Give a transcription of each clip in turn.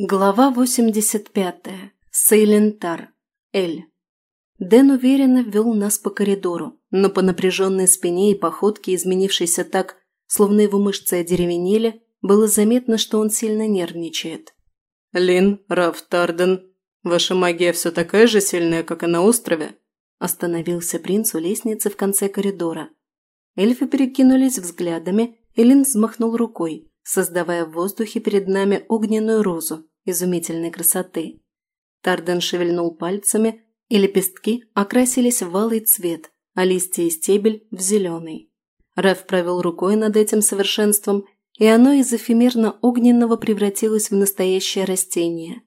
Глава 85. Сейлентар. Эль. Дэн уверенно ввел нас по коридору, но по напряженной спине и походке, изменившейся так, словно его мышцы одеревенели, было заметно, что он сильно нервничает. «Лин, Раф Тарден, ваша магия все такая же сильная, как и на острове?» Остановился принц у лестницы в конце коридора. Эльфы перекинулись взглядами, и Лин взмахнул рукой, создавая в воздухе перед нами огненную розу изумительной красоты. Тарден шевельнул пальцами, и лепестки окрасились в алый цвет, а листья и стебель – в зеленый. Рэв провел рукой над этим совершенством, и оно из эфемерно-огненного превратилось в настоящее растение.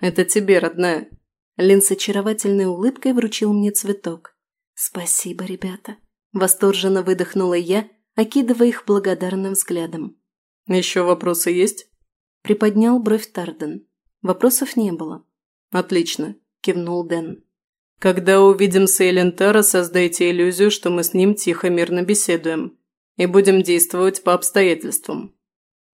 «Это тебе, родная!» Лин с очаровательной улыбкой вручил мне цветок. «Спасибо, ребята!» Восторженно выдохнула я, окидывая их благодарным взглядом. Еще вопросы есть? Приподнял бровь Тарден. Вопросов не было. Отлично, кивнул Дэн. Когда увидим Сейлентара, создайте иллюзию, что мы с ним тихо мирно беседуем. И будем действовать по обстоятельствам.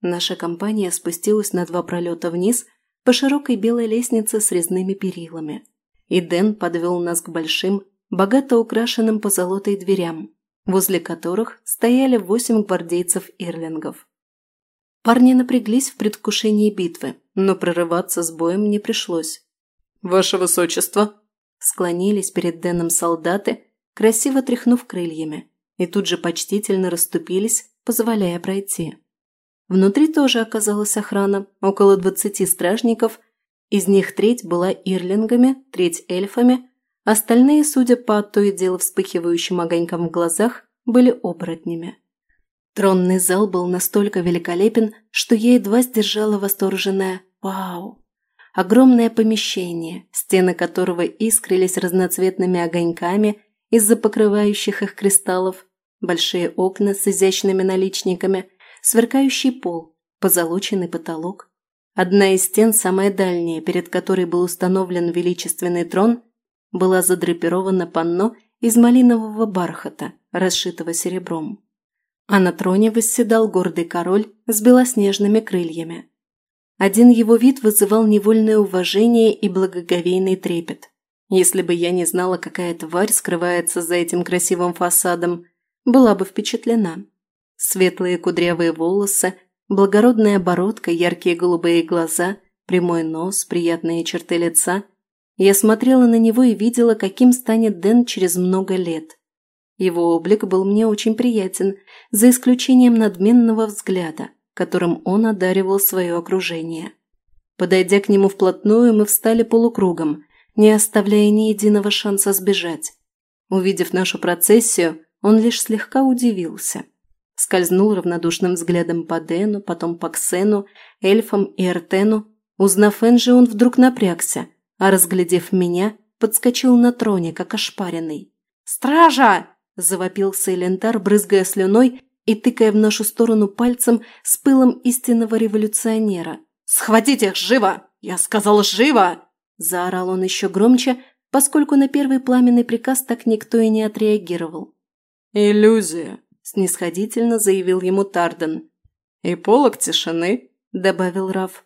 Наша компания спустилась на два пролета вниз по широкой белой лестнице с резными перилами. И Дэн подвел нас к большим, богато украшенным позолотой дверям, возле которых стояли восемь гвардейцев-ирлингов. Парни напряглись в предвкушении битвы, но прорываться с боем не пришлось. «Ваше высочество!» Склонились перед Дэном солдаты, красиво тряхнув крыльями, и тут же почтительно расступились, позволяя пройти. Внутри тоже оказалась охрана, около двадцати стражников, из них треть была ирлингами, треть эльфами, остальные, судя по то и дело вспыхивающим огонькам в глазах, были оборотнями. Тронный зал был настолько великолепен, что я едва сдержала восторженное «Вау!». Огромное помещение, стены которого искрились разноцветными огоньками из-за покрывающих их кристаллов, большие окна с изящными наличниками, сверкающий пол, позолоченный потолок. Одна из стен, самая дальняя, перед которой был установлен величественный трон, была задрапирована панно из малинового бархата, расшитого серебром. А на троне восседал гордый король с белоснежными крыльями. Один его вид вызывал невольное уважение и благоговейный трепет. Если бы я не знала, какая тварь скрывается за этим красивым фасадом, была бы впечатлена. Светлые кудрявые волосы, благородная бородка, яркие голубые глаза, прямой нос, приятные черты лица. Я смотрела на него и видела, каким станет Дэн через много лет – его облик был мне очень приятен, за исключением надменного взгляда, которым он одаривал свое окружение. Подойдя к нему вплотную, мы встали полукругом, не оставляя ни единого шанса сбежать. Увидев нашу процессию, он лишь слегка удивился. Скользнул равнодушным взглядом по Дену, потом по Ксену, эльфам и Эртену. Узнав Энжи, он вдруг напрягся, а, разглядев меня, подскочил на троне, как ошпаренный. «Стража!» завопил Сейлентар, брызгая слюной и тыкая в нашу сторону пальцем с пылом истинного революционера. «Схватите их живо! Я сказал живо!» – заорал он еще громче, поскольку на первый пламенный приказ так никто и не отреагировал. «Иллюзия», – снисходительно заявил ему Тарден. «И полок тишины», – добавил Раф.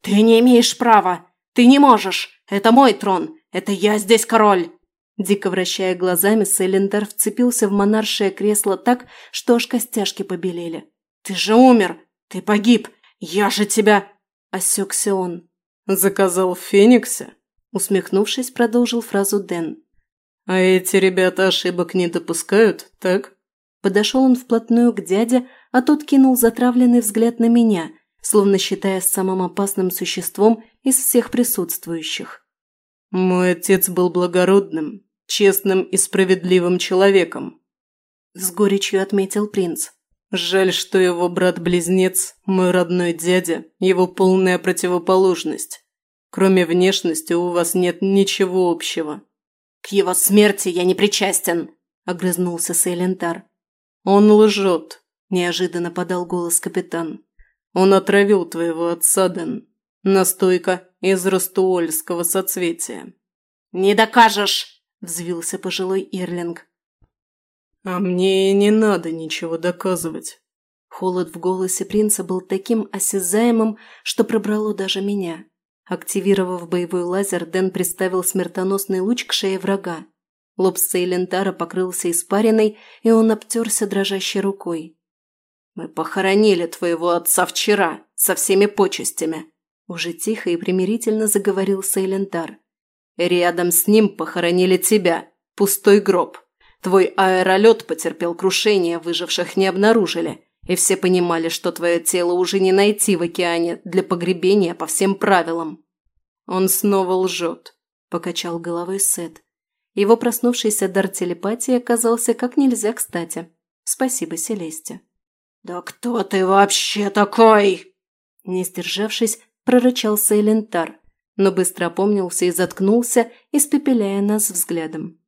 «Ты не имеешь права! Ты не можешь! Это дико вращая глазами, Селлендер вцепился в монаршее кресло так, что аж костяшки побелели. «Ты же умер! Ты погиб! Я же тебя!» – осекся он. «Заказал в Фениксе?» – усмехнувшись, продолжил фразу Дэн. «А эти ребята ошибок не допускают, так?» Подошел он вплотную к дяде, а тот кинул затравленный взгляд на меня, словно считая самым опасным существом из всех присутствующих. «Мой отец был благородным честным и справедливым человеком. С горечью отметил принц. Жаль, что его брат-близнец, мой родной дядя, его полная противоположность. Кроме внешности у вас нет ничего общего. К его смерти я не причастен, огрызнулся Сейлентар. Он лжет, неожиданно подал голос капитан. Он отравил твоего отца, Дэн. Настойка из растуольского соцветия. «Не докажешь!» взвился пожилой Ирлинг. «А мне и не надо ничего доказывать». Холод в голосе принца был таким осязаемым, что пробрало даже меня. Активировав боевой лазер, Дэн приставил смертоносный луч к шее врага. Лоб Сейлентара покрылся испариной, и он обтерся дрожащей рукой. «Мы похоронили твоего отца вчера, со всеми почестями», – уже тихо и примирительно заговорил Сейлентар. Рядом с ним похоронили тебя, пустой гроб. Твой аэролет потерпел крушение, выживших не обнаружили. И все понимали, что твое тело уже не найти в океане для погребения по всем правилам. Он снова лжет, покачал головой Сет. Его проснувшийся дар телепатии оказался как нельзя кстати. Спасибо, Селесте. «Да кто ты вообще такой?» Не сдержавшись, прорычал Сейлентар, но быстро опомнился и заткнулся, испепеляя нас взглядом.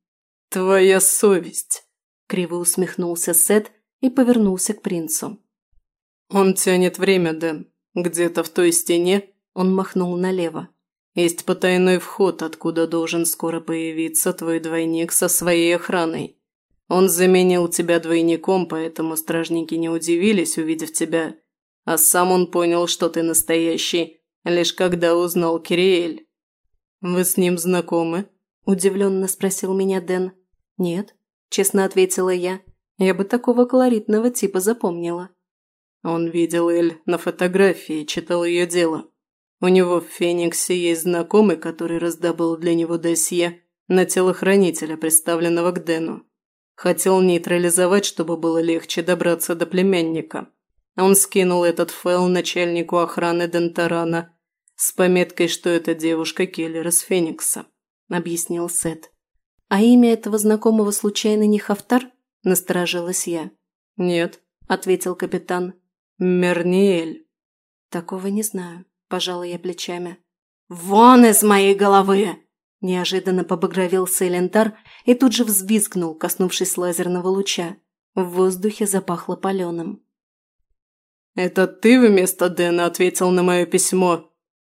«Твоя совесть!» – криво усмехнулся Сет и повернулся к принцу. «Он тянет время, Дэн. Где-то в той стене...» – он махнул налево. «Есть потайной вход, откуда должен скоро появиться твой двойник со своей охраной. Он заменил тебя двойником, поэтому стражники не удивились, увидев тебя, а сам он понял, что ты настоящий лишь когда узнал Кириэль. Вы с ним знакомы?» – удивленно спросил меня Дэн. «Нет», – честно ответила я. «Я бы такого колоритного типа запомнила». Он видел Эль на фотографии, читал ее дело. У него в Фениксе есть знакомый, который раздобыл для него досье на телохранителя, представленного к Дэну. Хотел нейтрализовать, чтобы было легче добраться до племянника. Он скинул этот файл начальнику охраны Дентарана, с пометкой, что это девушка Келлер из Феникса», – объяснил Сет. «А имя этого знакомого случайно не Хафтар?» – насторожилась я. «Нет», – ответил капитан. «Мерниэль». «Такого не знаю», – пожала я плечами. «Вон из моей головы!» Неожиданно побагровел Сейлентар и тут же взвизгнул, коснувшись лазерного луча. В воздухе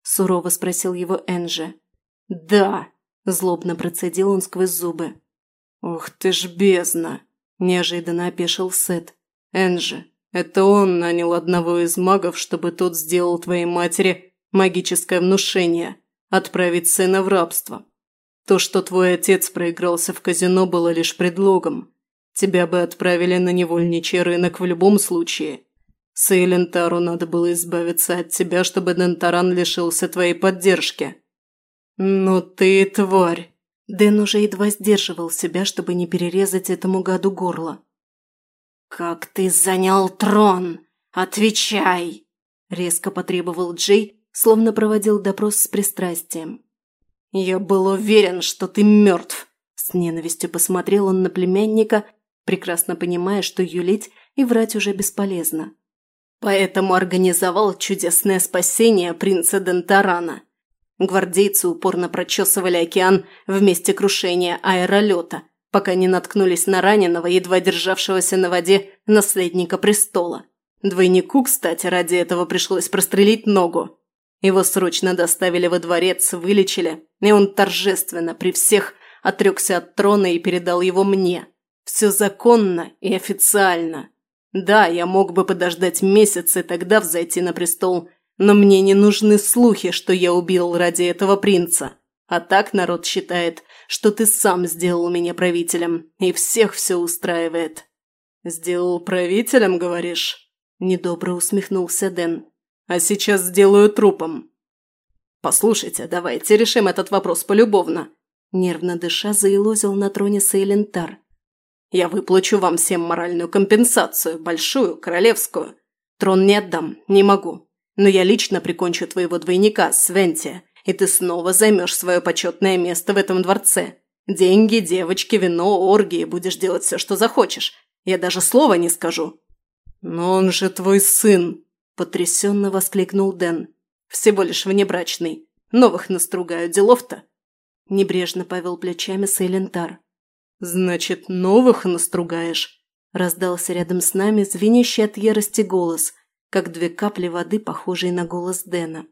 Сурово спросил его Энджи. «Да!» – злобно процедил он сквозь зубы. «Ух ты ж бездна!» – неожиданно опешил Сет. «Энджи, это он нанял одного из магов, чтобы тот сделал твоей матери магическое внушение – отправить сына в рабство. То, что твой отец проигрался в казино, было лишь предлогом. Тебя бы отправили на невольничий рынок в любом случае, Сейлентару надо было избавиться от тебя, чтобы Дентаран лишился твоей поддержки. Ну ты тварь!» Дэн уже едва сдерживал себя, чтобы не перерезать этому гаду горло. «Как ты занял трон? Отвечай!» Резко потребовал Джей, словно проводил допрос с пристрастием. «Я был уверен, что ты мертв!» С ненавистью посмотрел он на племянника, прекрасно понимая, что юлить и врать уже бесполезно. поэтому организовал чудесное спасение принца Дентарана. Гвардейцы упорно прочесывали океан в месте крушения аэролета, пока не наткнулись на раненого, едва державшегося на воде наследника престола. Двойнику, кстати, ради этого пришлось прострелить ногу. Его срочно доставили во дворец, вылечили, и он торжественно при всех отрекся от трона и передал его мне. Все законно и официально. Да, я мог бы подождать месяц, и тогда взойти на престол, но мне не нужны слухи, что я убил ради этого принца. А так народ считает, что ты сам сделал меня правителем, и всех все устраивает». «Сделал правителем, говоришь?» – недобро усмехнулся Дэн. «А сейчас сделаю трупом». «Послушайте, давайте решим этот вопрос полюбовно», – нервно дыша заилозил на троне Сейлентар, я выплачу вам всем моральную компенсацию, большую, королевскую. Трон не отдам, не могу. Но я лично прикончу твоего двойника, Свенти, и ты снова займешь свое почетное место в этом дворце. Деньги, девочки, вино, оргии, будешь делать все, что захочешь. Я даже слова не скажу». «Но он же твой сын!» – потрясенно воскликнул Дэн. «Всего лишь внебрачный. Новых настругают делов-то!» Небрежно повел плечами Сейлентар. «Значит, новых настругаешь?» – раздался рядом с нами звенящий от ярости голос, как две капли воды, похожие на голос Дэна.